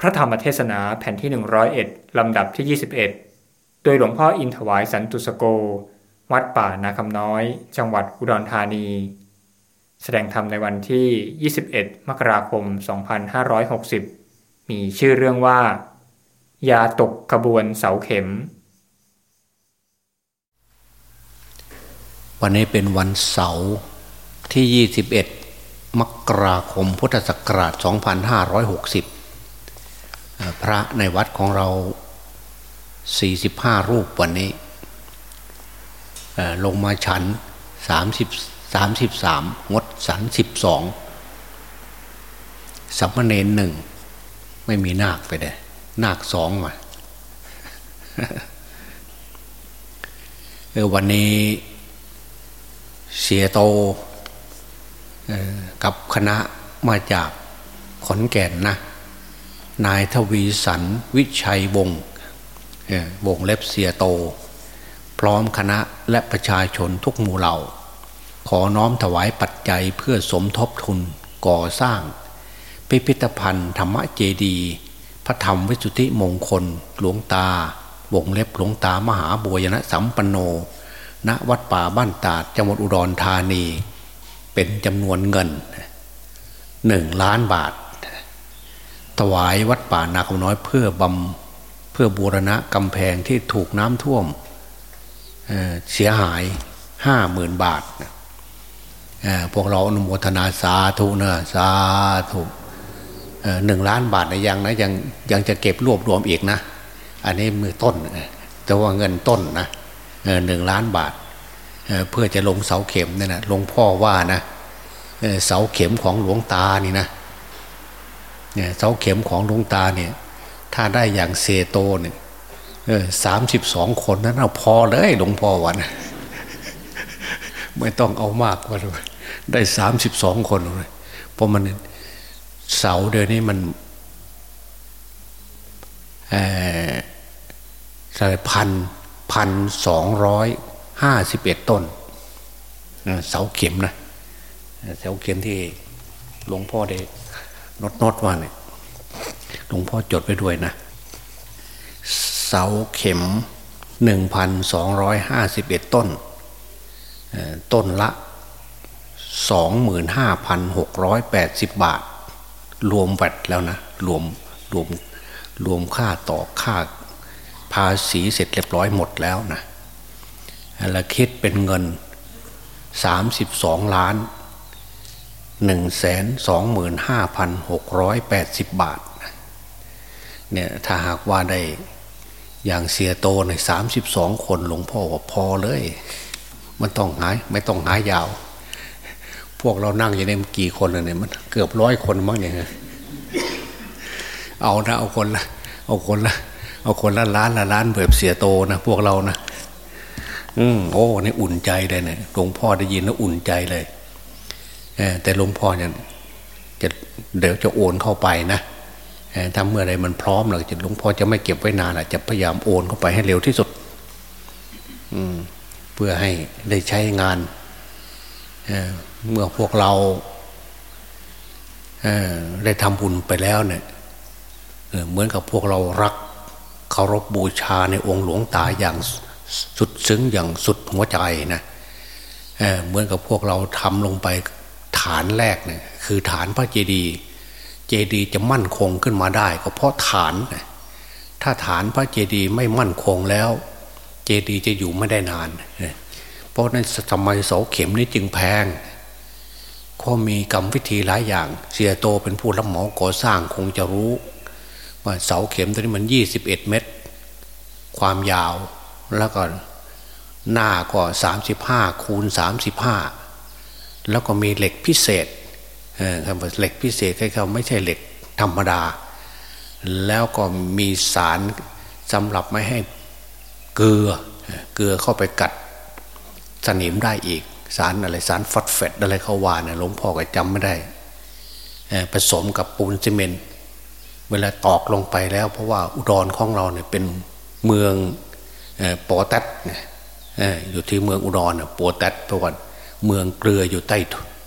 พระธรรมเทศนาแผ่นที่ 101 ลำดับที่ 21 โดยหลวงพ่ออินถวายสันตุสโก วัดป่านาคำน้อย จังหวัดอุดรธานี แสดงธรรมในวันที่ 21 มกราคม 2560 มีชื่อเรื่องว่า ยาตกกระบวนเสาเข็ม วันนี้เป็นวันเสาร์ที่ 21 มกราคมพุทธศักราช 2560 พระในวัดของเรา 45 รูปวันนี้ ลงมาฉัน 30 33 งดสัน 12สัมมเนนหนึ่ง ไม่มีนาคไปเลยนาคสองมาวันนี้เสียโตกับคณะมาจากขอนแก่นนะ นายทวีสันวิชัยวงศ์วงเล็บเสียโต พร้อมคณะและประชาชนทุกหมู่เหล่า ขอน้อมถวายปัจจัยเพื่อสมทบทุนก่อสร้าง พิพิธภัณฑ์ธรรมเจดีพระธรรมวิสุทธิมงคล หลวงตา วงเล็บหลวงตามหาบุญนะสัมปันโน ณวัดป่าบ้านตาดจังหวัดอุดรธานี เป็นจำนวนเงินหนึ่งล้านบาท ถวายวัดป่านาคำน้อยเพื่อบำเพื่อบูรณะกำแพงที่ถูกน้ำท่วมเเสียหายห้าหมื่นบาทพวกเราอนุโมทนาสาธุนะสาธุหนึ่งล้านบาทนะยังนะยังยังจะเก็บรวบรวมอีกนะ อันนี้มือต้นแต่ว่าเงินต้นนะหนึ่งล้านบาทเพื่อจะลงเสาเข็มเนี่ยนะหลวงพ่อว่านะเสาเข็มของหลวงตานี่นะ เนี่ยเสาเข็มของหลวงตาเนี่ย ถ้าได้อย่างเซโตเนี่ยสามสิบสองคนนั้นเอาพอเลยหลวงพ่อวันไม่ต้องเอามากกว่าเลยได้สามสิบสองคนเลยเพราะมันเสาเดือนนี้มันเอ่อพันพันสองร้อยห้าสิบเอ็ดต้นเสาเข็มนะเสาเข็มที่หลวงพ่อได้ นดนดว่าเนี่ยหลวงพ่อจดไปด้วยนะ เสาเข็มหนึ่งพันสองร้อยห้าสิบเอ็ดต้น ต้นละสองหมื่นห้าพันหกร้อยแปดสิบบาท รวมแวดแล้วนะ รวมรวมรวมค่าต่อค่าภาษีเสร็จเรียบร้อยหมดแล้วนะแล้วคิดเป็นเงินสามสิบสองล้าน หนึ่งแสนสองหมื่นห้าพันหกร้อยแปดสิบบาทเนี่ยถ้าหากว่าได้อย่างเสียโตในสามสิบสองคนหลวงพ่อว่าพอเลย มันต้องหายไม่ต้องหายยาว พวกเรานั่งอยู่ในกี่คนเนี่ยมันเกือบร้อยคนมั้งเนี่ยเอานะเอาคนละเอาคนละเอาคนละล้านละล้านแบบเสียโตนะพวกเรานะอืมโอ้ในอุ่นใจเลยเนี่ยหลวงพ่อได้ยินแล้วอุ่นใจเลย แต่หลวงพ่อเนี่ยจะเดี๋ยวจะโอนเข้าไปนะถ้าเมื่อไรมันพร้อมหรอกจะหลวงพ่อจะไม่เก็บไว้นานจะพยายามโอนเข้าไปให้เร็วที่สุดเพื่อให้ได้ใช้งานเเมื่อพวกเราได้ทำบุญไปแล้วเนี่ยเหมือนกับพวกเรารักเคารพบบูชาในองค์หลวงตาอย่างสุดซึ้งอย่างสุดหัวใจนะเเหมือนกับพวกเราทำลงไปานแรกเนี่ยคือฐานพระเจดีย์เจดีย์จะมั่นคงขึ้นมาได้ ก็เพราะฐาน ถ้าฐานพระเจดีย์ไม่มั่นคงแล้ว เจดีย์จะอยู่ไม่ได้นาน เพราะนั้นทำไมเสาเข็มนี้จึงแพงก็มีกรรมวิธีหลายอย่าง เสียโตเป็นผู้รับเหมาก่อสร้างคงจะรู้ ว่าเสาเข็มตัวนี้มันยี่สิบเอ็ดเมตร ความยาวแล้วก็หน้าก็สามสิบห้าคูณสามสิบห้า แล้วก็มีเหล็กพิเศษคำว่าเหล็กพิเศษใเขาไม่ใช่เหล็กธรรมดา แล้วก็มีสารสำหรับไม่ให้เกลือเกลือเข้าไปกัดสนิมได้อีก สารอะไรสารฟอสเฟตอะไรเขาว่าเนี่ยหลวงพ่อก็จำไม่ได้ผสมกับปูนซีเมนต์เวลาตอกลงไปแล้ว เพราะว่าอุดรของเราเนี่ยเป็นเมืองปอแตดอยู่ที่เมืองอุดรปอแตดเพระว่า เมืองเกลืออยู่ใต้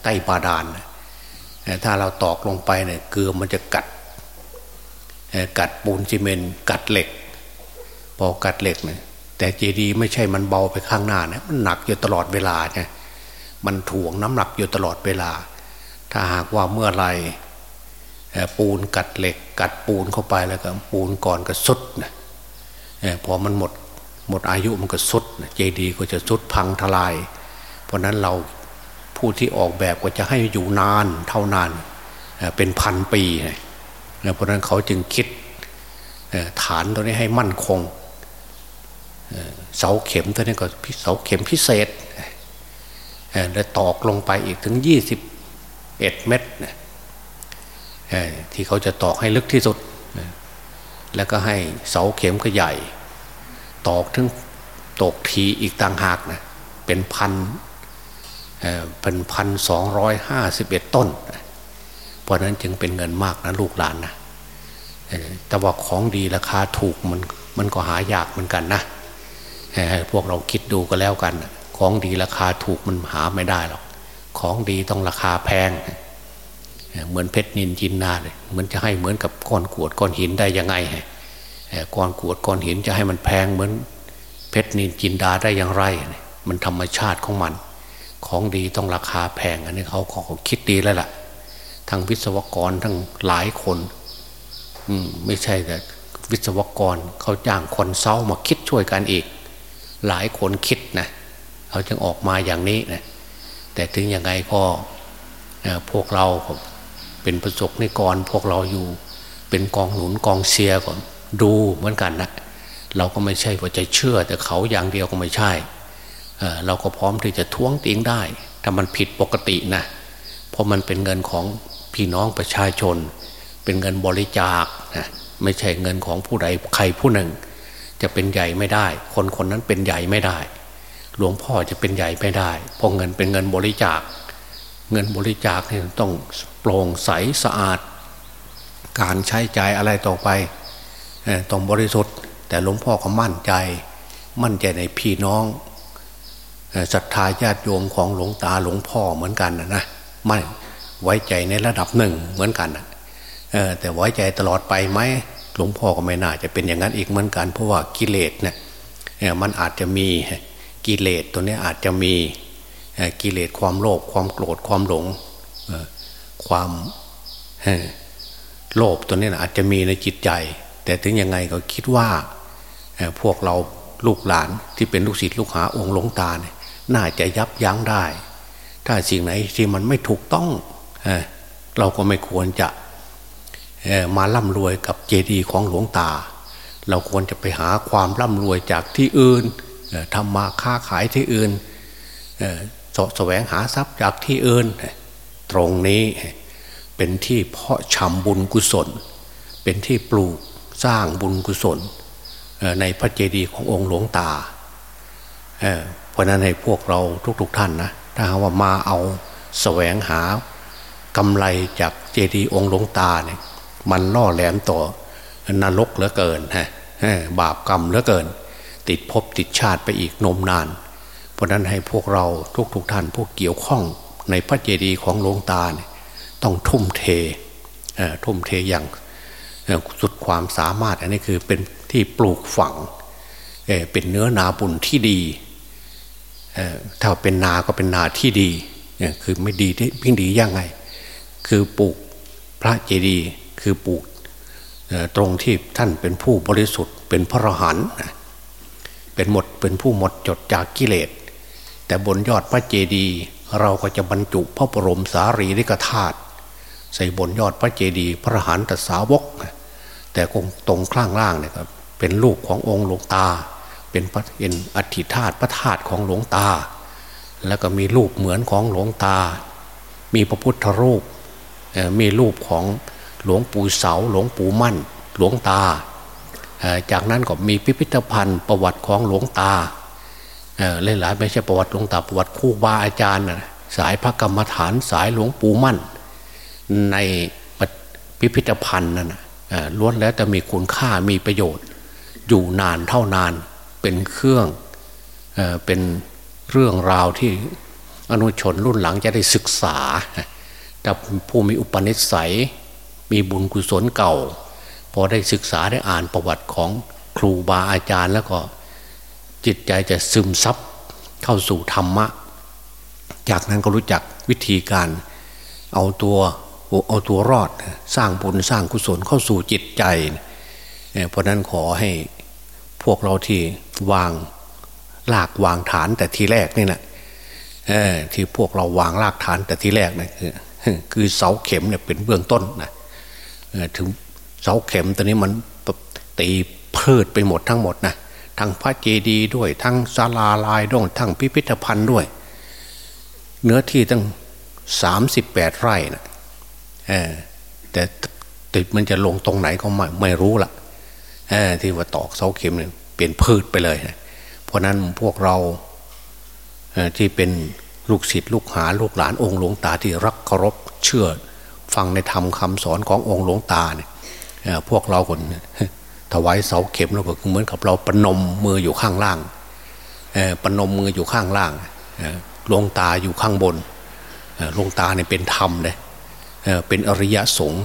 ใต้บาดาลถ้าเราตอกลงไปเนี่ยเกลือมันจะกัด กัดปูนซีเมนต์กัดเหล็ก พอกัดเหล็กเนี่ยแต่เจดีย์ไม่ใช่มันเบาไปข้างหน้านะมันหนักอยู่ตลอดเวลาไงมันถ่วงน้ำหนักอยู่ตลอดเวลา ถ้าหากว่าเมื่อไรปูนกัดเหล็ก กัดปูนเข้าไปแล้วก็ปูนก่อนก็สุดนะพอมันหมดหมดอายุมันก็สุดเจดีย์ก็จะสุดพังทลาย เพราะนั้นเราผู้ที่ออกแบบก็จะให้อยู่นานเท่านานเป็นพันปีเพราะนั้นเขาจึงคิดฐานตัวนี้ให้มั่นคงเสาเข็มตัวนี้ก็เสาเข็มพิเศษแล้วตอกลงไปอีกถึงยี่สิบเอ็ดเมตรที่เขาจะตอกให้ลึกที่สุด แล้วก็ให้เสาเข็มก็ใหญ่ ตอกถึงตกทีอีกต่างหากนะเป็นพัน เป็นพันสองร้อยห้าสิบเอ็ดต้น เพราะนั้นจึงเป็นเงินมากนะลูกหลานนะแต่ว่าของดีราคาถูกมันมันก็หายากเหมือนกันนะพวกเราคิดดูก็แล้วกัน ของดีราคาถูกมันหาไม่ได้หรอก ของดีต้องราคาแพง เหมือนเพชรนินจินนาเลยเหมือนจะให้เหมือนกับก้อนกวดก้อนหินได้ยังไงก้อนกวดก้อนหินจะให้มันแพงเหมือนเพชรนินจินดาได้อย่างไร มันธรรมชาติของมัน ของดีต้องราคาแพง อันนี้เขาขาคิดดีแล้วล่ะทั้งวิศวกรทั้งหลายคน อืมไม่ใช่แต่วิศวกรเขาจ้างคนเซ้ามาคิดช่วยกันอีก หลายคนคิดนะเขาจึงออกมาอย่างนี้นะแต่ถึงยังไงก็พวกเราเป็นประสบในกรพวกเราอยู่ เป็นกองหนุนกองเชียร์ก่อนดูเหมือนกันนะเราก็ไม่ใช่ว่าจะเชื่อแต่เขาอย่างเดียวก็ไม่ใช่ เราก็พร้อมที่จะท้วงติงได้ ถ้ามันผิดปกตินะเพราะมันเป็นเงินของพี่น้องประชาชน เป็นเงินบริจาคนะไม่ใช่เงินของผู้ใดใครผู้หนึ่ง จะเป็นใหญ่ไม่ได้ คนคนนั้นเป็นใหญ่ไม่ได้ หลวงพ่อจะเป็นใหญ่ไม่ได้เพราะเงินเป็นเงินบริจาค เงินบริจาคเนี่ยต้องโปร่งใสสะอาด การใช้จ่ายอะไรต่อไปต้องบริสุทธิ์ แต่หลวงพ่อก็มั่นใจ มั่นใจในพี่น้อง ศรัทธาญาติโยมของหลวงตาหลวงพ่อเหมือนกันนะนะไม่ไว้ใจในระดับหนึ่งเหมือนกันนะแต่ไว้ใจตลอดไปไหมหลวงพ่อก็ไม่น่าจะเป็นอย่างนั้นอีกเหมือนกัน เพราะว่ากิเลสเนี่ยมันอาจจะมีกิเลสตัวนี้อาจจะมีกิเลสความโลภความโกรธความหลงความโลภตัวนี้อาจจะมีในจิตใจ แต่ถึงยังไงก็คิดว่าพวกเราลูกหลานที่เป็นลูกศิษย์ลูกหาองค์หลวงตาเนี่ย น่าจะยับยั้งได้ ถ้าสิ่งไหนที่มันไม่ถูกต้องเราก็ไม่ควรจะมาร่ำรวยกับเจดีย์ของหลวงตา เราควรจะไปหาความร่ำรวยจากที่อื่นทำมาค้าขายที่อื่นสแสวงหาทรัพย์จากที่อื่น ตรงนี้เป็นที่เพาะชำบุญกุศล เป็นที่ปลูกสร้างบุญกุศลในพระเจดีย์ขององค์หลวงตา ราะนั้นให้พวกเราทุกๆทท่านนะถ้าว่ามาเอาแสวงหากำไรจากเจดีย์องค์หลวงตาเนี่ยมันล่อแหลมต่อนรกเหลือเกินฮะบาปกรรมเหลือเกิน ติดภพติดชาติไปอีกนมนาน เพราะนั้นให้พวกเราทุกๆทท่านพวกเกี่ยวข้องในพระเจดีย์ของหลวงตาเนี่ยต้องทุ่มเททุ่มเทอย่างสุดความสามารถอันนี้คือเป็นที่ปลูกฝังเป็นเนื้อนาบุญที่ดี ถ้าเป็นนาก็เป็นนาที่ดีคือไม่ดีที่พิงดียังไง คือปลูกพระเจดีย์คือปลูกตรงที่ท่านเป็นผู้บริสุทธิ์ เป็นพระอรหันต์เป็นหมดเป็นผู้หมดจดจากกิเลส แต่บนยอดพระเจดีย์เราก็จะบรรจุพระบรมสารีริกธาตุใส่บนยอดพระเจดีย์พระอรหันตสาวก แต่ตรงข้างล่างเนี่ยครับเป็นลูกขององค์หลวงตา เป็นพระเอ็นอธิธาตุพระธาตุของหลวงตา แล้วก็มีรูปเหมือนของหลวงตา มีพระพุทธรูปมีรูปของหลวงปู่เสา หลวงปู่มั่น หลวงตา จากนั้นก็มีพิพิธภัณฑ์ประวัติของหลวงตาเล่หลายไม่ใช่ประวัติหลวงตาประวัติคู่บาอาจารย์สายพระกรรมฐานสายหลวงปู่มั่น ในพิพิธภัณฑ์นั่นล้วนแล้วจะมีคุณค่ามีประโยชน์ อยู่นานเท่านาน เป็นเครื่องเป็นเรื่องราวที่อนุชนรุ่นหลังจะได้ศึกษาแต่ผู้มีอุปนิสัย มีบุญกุศลเก่า พอได้ศึกษาได้อ่านประวัติของครูบาอาจารย์แล้วก็จิตใจจะซึมซับเข้าสู่ธรรมะ จากนั้นก็รู้จักวิธีการเอาตัวเอาตัวรอดสร้างบุญสร้างกุศลเข้าสู่จิตใจ เพราะนั้นขอให้พวกเราที่ วางลากวางฐานแต่ทีแรกนี่นะที่พวกเราวางลากฐานแต่ทีแรกนะคือคือเสาเข็มเนี่ยเป็นเบื้องต้นนะถึงเสาเข็มตอนนี้มันตีเพิดไปหมดทั้งหมดนะทั้งพระเจดีย์ด้วย ทั้งศาลาลายด้วยทั้งพิพิธภัณฑ์ด้วย เนื้อที่ตั้งสามสิบแปดไร่นะแต่ติดมันจะลงตรงไหนก็ไม่ไม่รู้ละที่ว่าตอกเสาเข็มเนี่ย เปลี่ยนพืชไปเลย เพราะนั้นพวกเราที่เป็นลูกศิษย์ลูกหาลูกหลานองค์หลวงตาที่รักเคารพเชื่อฟังในธรรมคาสอนขององค์หลวงตาเนี่ยพวกเราคนถวายเสาเข็มเราก็เหมือนกับเราปนมมืออยู่ข้างล่างปนมมืออยู่ข้างล่างหลวงตาอยู่ข้างบนหลวงตาเนี่ยเป็นธรรมเลยเป็นอริยสงฆ์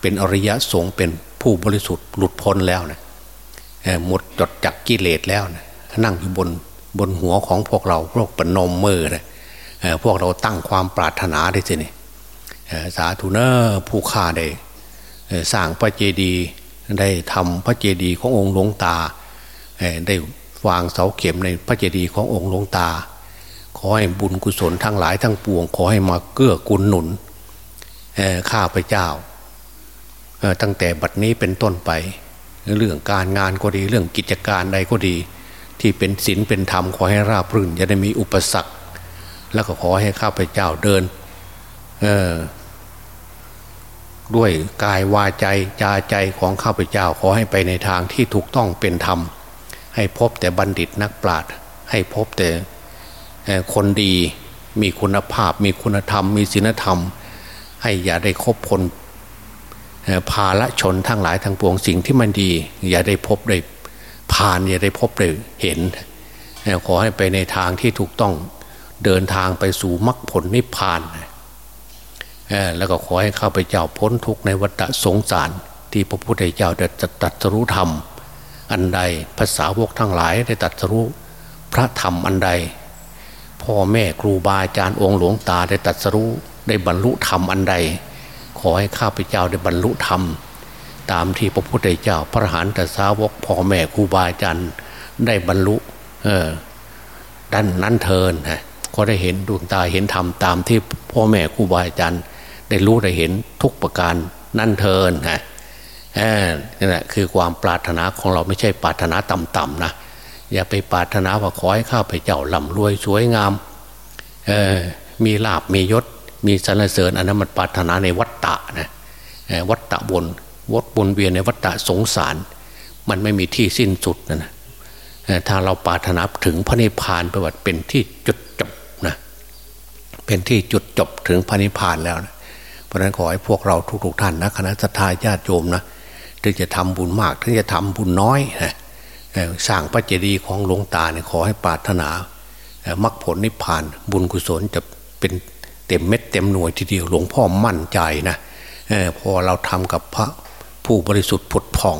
เป็นอริยสงฆ์เป็นผู้บริสุทธิ์หลุดพ้นแล้วนะ หมดจดจักกิเลสแล้วนะนั่งอยู่บนบนหัวของพวกเราพวกปนมมือนะพวกเราตั้งความปรารถนาได้สินี่สาธุเนอผู้ฆ่าได้สร้างพระเจดีย์ได้ทำพระเจดีย์ขององค์หลวงตา ได้วางเสาเข็มในพระเจดีย์ขององค์หลวงตา ขอให้บุญกุศลทั้งหลายทั้งปวง ขอให้มาเกื้อกูลหนุนข้าพเจ้าตั้งแต่บัดนี้เป็นต้นไป เรื่องการงานก็ดีเรื่องกิจการใดก็ดี ที่เป็นศีลเป็นธรรมขอให้ราบรื่นอย่าได้มีอุปสรรค แล้วก็ขอให้ข้าพเจ้าเดินด้วยกายวาใจจาใจของข้าพเจ้าขอให้ไปในทางที่ถูกต้องเป็นธรรม ให้พบแต่บัณฑิตนักปราชญ์ให้พบแต่คนดีมีคุณภาพ มีคุณธรรม มีศีลธรรม ให้อย่าได้คบคน ภาละชนทั้งหลายทั้งปวงสิ่งที่มันดี อย่าได้พบได้ผ่านอย่าได้พบได้เห็น ขอให้ไปในทางที่ถูกต้องเดินทางไปสู่มรรคผลนิพพานแล้วก็ขอให้ข้าพเจ้าพ้นทุกข์ในวัฏสงสาร ที่พระพุทธเจ้าได้ตัดสรู้ธรรม อันใดภาษาวกทั้งหลายได้ตัดสรู้พระธรรมอันใด พ่อแม่ครูบาอาจารย์องค์หลวงตาได้ตัดสรู้ได้บรรลุธรรมอันใด ขอให้ข้าพเจ้าได้บรรลุธรรม ตามที่พระพุทธเจ้าพระหานแต่สาวกพ่อแม่ครูบาอาจารย์ได้บรรลุเออดันนั้นเทินฮะก็ได้เห็นดวงตาเห็นธรรมตามที่พ่อแม่ครูบาอาจารย์ได้รู้ได้เห็นทุกประการนั่นเทินฮะนี่แหละคือความปรารถนาของเราไม่ใช่ปรารถนาต่ำๆนะอย่าไปปรารถนาว่าขอให้ข้าพเจ้าล่ำรวยสวยงามมีลาบมียศ มีสรรเสริญอันนั้นมันปรารถนาในวัฏฏะนะวัฏฏะบนวดบนเวียนในวัฏฏะสงสาร มันไม่มีที่สิ้นสุดนะถ้าเราปรารถนาถึงพระนิพพานประวัติเป็นที่จุดจบนะเป็นที่จุดจบถึงพระนิพพานแล้วนะเพราะนั้นขอให้พวกเราทุกๆท่านนะคณะสัตยาญาติโยมนะถึงจะทำบุญมากถึงจะทำบุญน้อยนะสร้างพระเจดีย์ของหลวงตาเนี่ยขอให้ปรารถนามรรคผลนิพพานบุญกุศลจะเป็น เต็มเม็ดเต็มหน่วยทีเดียวหลวงพ่อมั่นใจนะพอเราทำกับพระผู้บริสุทธิ์ผุดผ่อง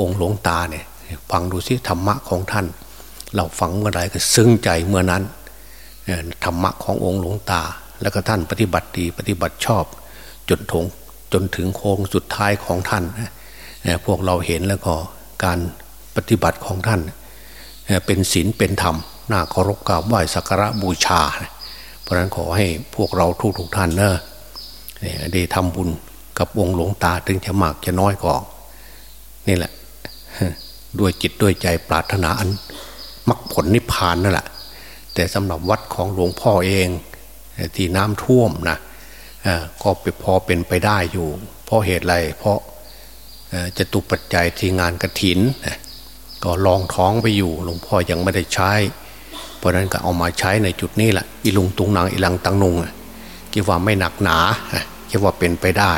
องค์หลวงตาเนี่ยฟังดูสิธรรมะของท่าน เราฟังเมื่อไรก็ซึ้งใจเมื่อนั้นธรรมะขององค์หลวงตา แล้วก็ท่านปฏิบัติดีปฏิบัติชอบ จนถงจนถึงโค้งสุดท้ายของท่านพวกเราเห็นแล้วก็การปฏิบัติของท่าน เป็นศีลเป็นธรรมน่าเคารพกราบไหว้สักการะบูชา เพราะฉะนั้นขอให้พวกเราทุกทุกท่านเนอะได้ทำบุญกับองค์หลวงตาถึงจะมากจะน้อยก็นี่แหละ ด้วยจิตด้วยใจปรารถนาอันมรรคผลนิพพานนั่นแหละ แต่สำหรับวัดของหลวงพ่อเองที่น้ำท่วมนะก็พอเป็นไปได้อยู่ เพราะเหตุไรเพราะจะตุปัจจัยที่งานกระถินก็ลองท้องไปอยู่ หลวงพ่อยังไม่ได้ใช้ เพราะนั้นก็เอามาใช้ในจุดนี้แหละอีลุงตุงนางอีลังตังนุงคิดว่าไม่หนักหนาคิดว่าเป็นไปได้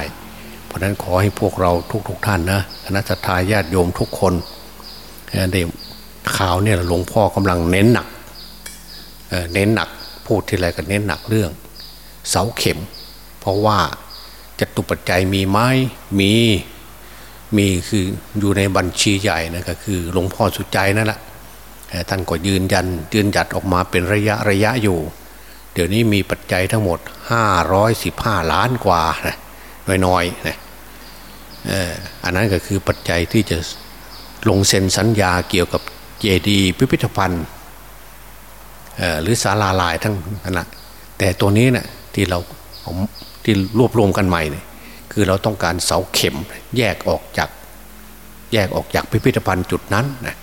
เพราะนั้นขอให้พวกเราทุกๆทท่านนะคณะทาญาติโยมทุกคนได้ข่าวเนี่ยหลวงพ่อกำลังเน้นหนักเน้นหนักพูดทีไรก็เน้นหนักเรื่อง เสาเข็ม เพราะว่าจตุปัจจัยมีไหมมีมีคืออยู่ในบัญชีใหญ่นะก็คือหลวงพ่อสุดใจนั่นแหละ ท่านก็ยืนยันยืนจัดออกมาเป็นระยะระยะอยู่ เดี๋ยวนี้มีปัจจัยทั้งหมด 515 ล้านกว่านะน้อยๆนะอันนั้นก็คือปัจจัยที่จะลงเซ็นสัญญาเกี่ยวกับเจดีพิพิธภัณฑ์หรือศาลาลายทั้งนั้นแต่ตัวนี้เนะี่ยที่เราที่รวบรวมกันใหม่เนี่ยคือเราต้องการเสาเข็มแยกออกจากแยกออกจากพิพิธภัณฑ์จุดนั้นนะ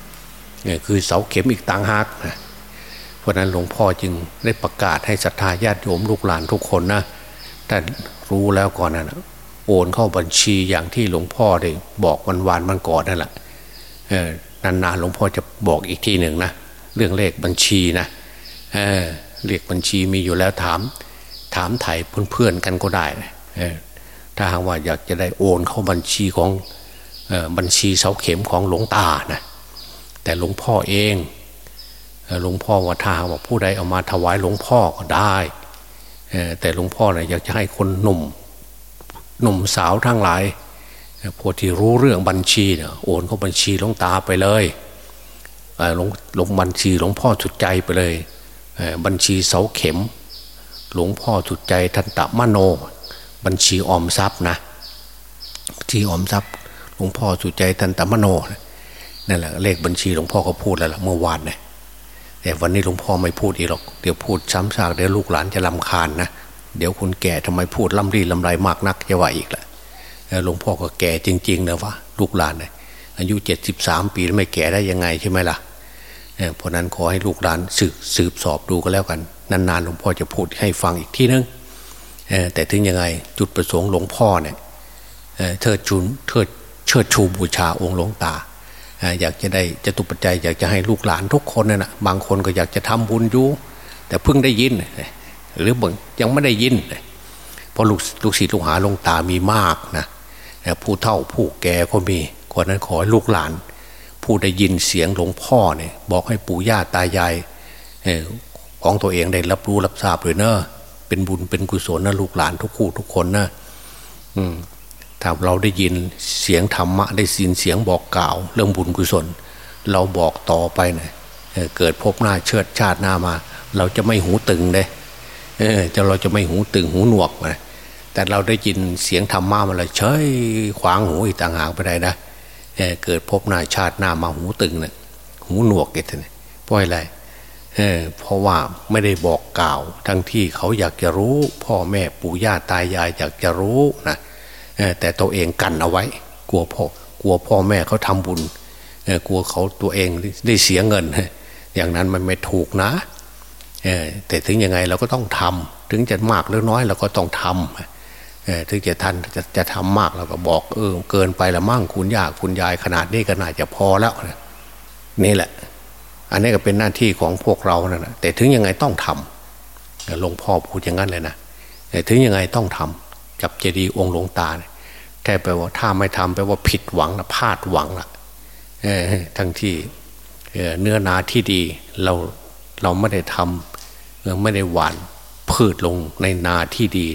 เนี่ยคือเสาเข็มอีกต่างหากนะเพราะนั้นหลวงพ่อจึงได้ประกาศให้ศรัทธาญาติโยมลูกหลานทุกคนนะแต่รู้แล้วก่อนนะโอนเข้าบัญชีอย่างที่หลวงพ่อได้บอกวันวานมันก่อนนั่นแหละนานๆหลวงพ่อจะบอกอีกทีหนึ่งนะเรื่องเลขบัญชีนะเเลขบัญชีมีอยู่แล้วถาม ถามไถ่เพื่อนๆกันก็ได้ถ้าหากว่าอยากจะได้โอนเข้าบัญชีของบัญชีเสาเข็มของหลวงตานะ แต่หลวงพ่อเองหลวงพ่อว่าถ้าว่าผู้ใดเอามาถวายหลวงพ่อก็ได้แต่หลวงพ่อเนี่ยอยากจะให้คนหนุ่มหนุ่มสาวทั้งหลายพวกที่รู้เรื่องบัญชีเนี่ยโอนเข้าบัญชีหลวงตาไปเลยหลวงหลวงบัญชีหลวงพ่อสุดใจไปเลยบัญชีเสาเข็ม หลวงพ่อสุดใจทันตะมโน บัญชีออมทรัพย์นะที่ออมทรัพย์ หลวงพ่อสุดใจทันตะมโนนั่ นแหละเลขบัญชีหลวงพ่อก็พูดแล้วล่ะเมื่อวานเนี่ยแต่วันนี้หลวงพ่อไม่พูดอีกหรอกเดี๋ยวพูดซ้ำซากเดี๋ยวลูกหลานจะลำคาญนะเดี๋ยวคนแก่ทำไมพูดลำรีลำไรมากนักจะว่าอีกแหละหลวงพ่อก็แก่จริงๆนะวะลูกหลานเนี่ยอายุเจ็ดสิบสามปีไม่แก่ได้ยังไงใช่ไหมล่ะเพราะนั้นขอให้ลูกหลานสืบสืบสอบดูก็แล้วกัน นานๆหลวงพ่อจะพูดให้ฟังอีกที่นึงแต่ถึงยังไงจุดประสงค์หลวงพ่อเนี่ยเทิดชูเทิดเชิดชูบูชาองค์หลวงตา อยากจะได้จะตุปัจจัยอยากจะให้ลูกหลานทุกคนน่ะบางคนก็อยากจะทำบุญอยู่แต่เพิ่งได้ยิน หรือบางยังไม่ได้ยินเพราะลูกลูกศิษย์ลูกหาลงตามีมากนะผู้เฒ่าผู้แก่ก็มีคนนั้นขอให้ลูกหลาน ผู้ได้ยินเสียงหลวงพ่อเนี่ยบอกให้ปู่ย่าตายายของตัวเองได้รับรู้รับทราบเลยเนอะเป็นบุญเป็นกุศลนะลูกหลานทุกคู่ทุกคนนะอืม ถ้าเราได้ยินเสียงธรรมะได้ยินเสียงบอกกล่าว เรื่องบุญกุศล เราบอกต่อไปเนะ่ยเกิดพบหน้าเชิดชาติหน้ามา เราจะไม่หูตึงเลยเออจะเราจะไม่หูตึงหูหนวกนะแต่เราได้ยินเสียงธรรมะมาเลยเฉยขวางหูอีกต่างหากไปได้นะเเกิดพบหน้าชาติหน้ามาหูตึงเนะี่ยหูหนวกกันเลยเพราะอะไรเออเพราะว่าไม่ได้บอกกล่าว ทั้งที่เขาอยากจะรู้ พ่อแม่ปู่ย่าตายายอยากจะรู้นะ แต่ตัวเองกันเอาไว้ กลัวพ่อกลัวพ่อแม่เขาทำบุญกลัวเขาตัวเองได้เสียเงิน อย่างนั้นมันไม่ถูกนะแต่ถึงยังไงเราก็ต้องทำถึงจะมากหรือน้อยเราก็ต้องทำถึงจะทันจะจะทำมากเราก็บอกเออเกินไปละมั่งคุณยากคุณยายขนาดนี้ก็น่าจะพอแล้วนี่แหละ อันนี้ก็เป็นหน้าที่ของพวกเรานะแต่ถึงยังไงต้องทำหลวงพ่อพูดอย่างนั้นเลยนะแต่ถึงยังไงต้องทำกับเจดีย์องค์หลวงตาเนี่ย แค่แปลว่าถ้าไม่ทำแปลว่าผิดหวังนะพลาดหวังละทั้งที่เนื้อนาที่ดีเราเราไม่ได้ทำไม่ได้หวานพืชลงในนาที่ดี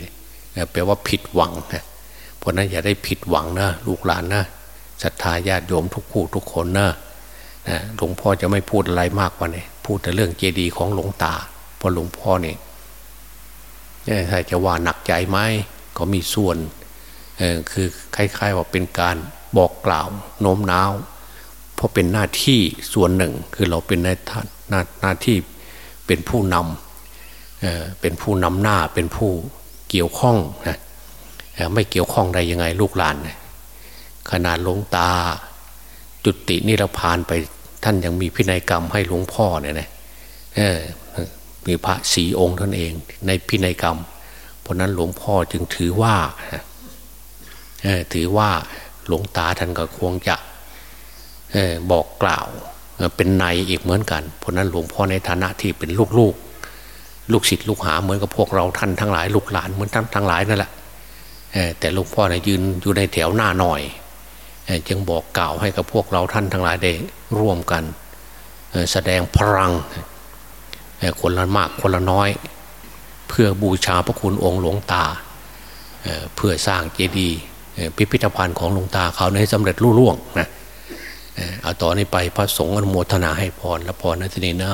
แปลว่าผิดหวังนะเพราะนั้นอย่าได้ผิดหวังนะลูกหลานนะศรัทธาญาติโยมทุกผู้ทุกคนนะหลวงพ่อจะไม่พูดอะไรมากกว่านี้พูดแต่เรื่องเจดีย์ของหลวงตาเพราะหลวงพ่อเนี่ยถ้าจะว่าหนักใจไหมก็มีส่วน คือคล้ายๆว่าเป็นการบอกกล่าวโน้มน้าว เพราะเป็นหน้าที่ส่วนหนึ่งคือเราเป็นในหน้าหน้าที่เป็นผู้นำเเป็นผู้นำหน้าเป็นผู้เกี่ยวข้องนะไม่เกี่ยวข้องใดยังไงลูกหลานขนาดหลวงตาจุตินิรพานไปท่านยังมีพินัยกรรมให้หลวงพ่อเนี่ยนะมีพระสีองค์ท่านเอง ในพินัยกรรม เพราะนั้นหลวงพ่อจึงถือว่า ถือว่าหลวงตาท่านก็ควรจะบอกกล่าวเป็นในอีกเหมือนกัน เพราะนั้นหลวงพ่อในฐานะที่เป็นลูกลูกลูกศิษย์ลูกหาเหมือนกับพวกเราท่านทั้งหลายลูกหลานเหมือนท่านทั้งหลายนั่นแหละแต่หลวงพ่อเนี่ยยืนอยู่ในแถวหน้าหน่อยจึงบอกกล่าวให้กับพวกเราท่านทั้งหลายได้ร่วมกัน แสดงพลังคนละมากคนละน้อย เพื่อบูชาพระคุณองค์หลวงตาเพื่อสร้างเจดีย์ พิพิธภัณฑ์ของหลวงตาเขาให้สำเร็จรุ่ล่วงนะเอาต่อนนี้ไปพระสงฆ์อนุโมทนาให้พรและพรนัทีนี้นะ